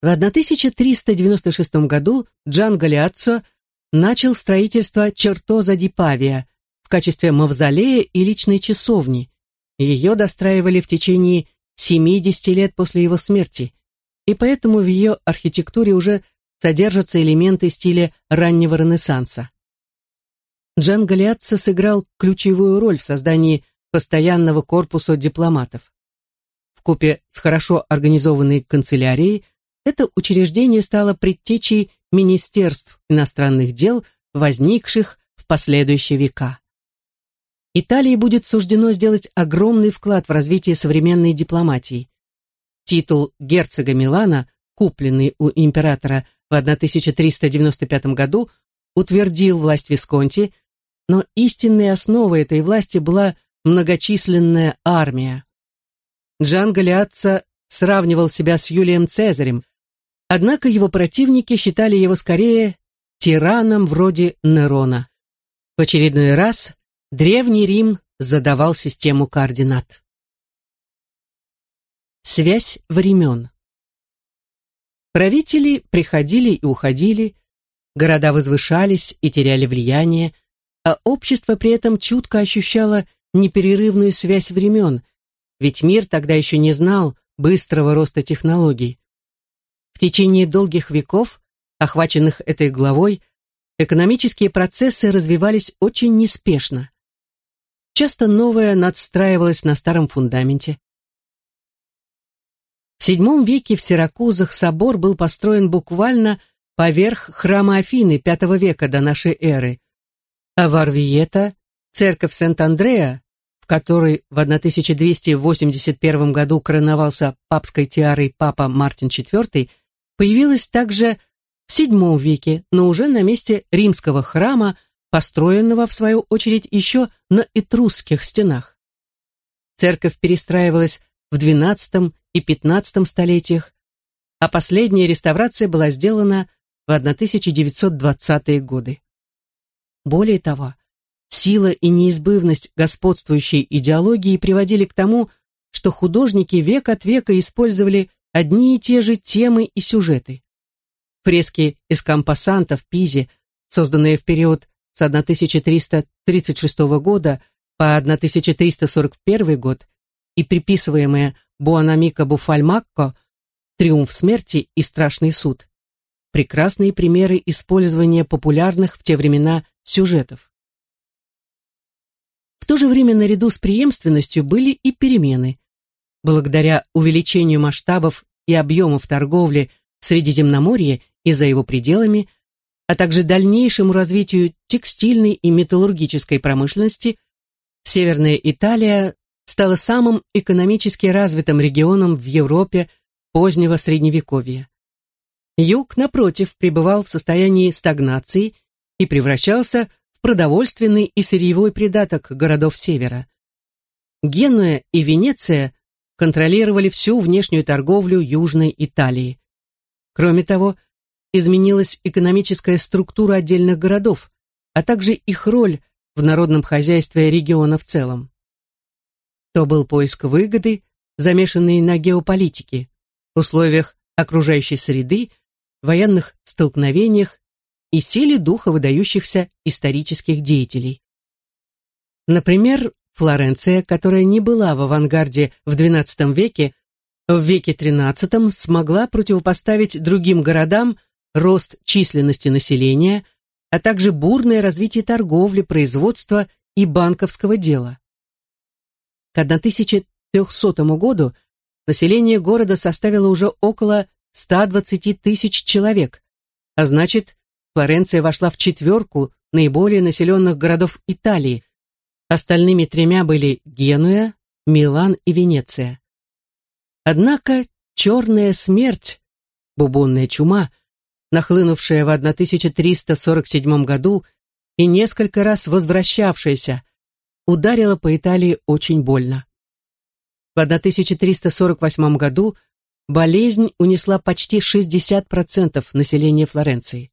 В 1396 году Джан Галиаццо начал строительство Чертоза ди Павия в качестве мавзолея и личной часовни. Ее достраивали в течение 70 лет после его смерти, и поэтому в ее архитектуре уже содержатся элементы стиля раннего Ренессанса. Джан Галиатца сыграл ключевую роль в создании постоянного корпуса дипломатов. В купе с хорошо организованной канцелярией это учреждение стало предтечей министерств иностранных дел, возникших в последующие века. Италии будет суждено сделать огромный вклад в развитие современной дипломатии. Титул герцога Милана, купленный у императора в 1395 году, утвердил власть Висконти, но истинной основой этой власти была многочисленная армия. Джан Галиатца сравнивал себя с Юлием Цезарем, однако его противники считали его скорее тираном вроде Нерона. В очередной раз Древний Рим задавал систему координат. Связь времен. Правители приходили и уходили, города возвышались и теряли влияние, а общество при этом чутко ощущало непрерывную связь времен, ведь мир тогда еще не знал быстрого роста технологий. В течение долгих веков, охваченных этой главой, экономические процессы развивались очень неспешно. Часто новое надстраивалось на старом фундаменте. В VII веке в Сиракузах собор был построен буквально поверх храма Афины V века до нашей эры, а в Арвиета церковь Сент-Андреа, в которой в 1281 году короновался папской тиарой папа Мартин IV, появилась также в VII веке, но уже на месте римского храма, построенного, в свою очередь, еще на этрусских стенах. Церковь перестраивалась в XII и XV столетиях, а последняя реставрация была сделана в 1920-е годы. Более того, сила и неизбывность господствующей идеологии приводили к тому, что художники век от века использовали одни и те же темы и сюжеты. Фрески из Кампасанта в Пизе, созданные в период с 1336 года по 1341 год и приписываемая Буанамика Буфальмакко «Триумф смерти и страшный суд» прекрасные примеры использования популярных в те времена сюжетов. В то же время наряду с преемственностью были и перемены. Благодаря увеличению масштабов и объемов торговли в Средиземноморье и за его пределами а также дальнейшему развитию текстильной и металлургической промышленности, Северная Италия стала самым экономически развитым регионом в Европе позднего Средневековья. Юг, напротив, пребывал в состоянии стагнации и превращался в продовольственный и сырьевой придаток городов Севера. Генуя и Венеция контролировали всю внешнюю торговлю Южной Италии. Кроме того, изменилась экономическая структура отдельных городов, а также их роль в народном хозяйстве региона в целом. То был поиск выгоды, замешанный на геополитике, условиях окружающей среды, военных столкновениях и силе духа выдающихся исторических деятелей. Например, Флоренция, которая не была в авангарде в XII веке, в веке XIII смогла противопоставить другим городам рост численности населения, а также бурное развитие торговли, производства и банковского дела. К 1300 году население города составило уже около 120 тысяч человек, а значит, Флоренция вошла в четверку наиболее населенных городов Италии. Остальными тремя были Генуя, Милан и Венеция. Однако черная смерть, бубонная чума, нахлынувшая в 1347 году и несколько раз возвращавшаяся, ударила по Италии очень больно. В 1348 году болезнь унесла почти 60% населения Флоренции.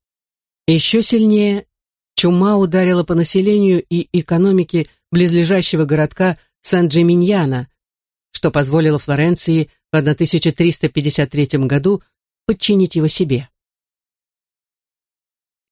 Еще сильнее чума ударила по населению и экономике близлежащего городка Сан-Джиминьяно, что позволило Флоренции в 1353 году подчинить его себе.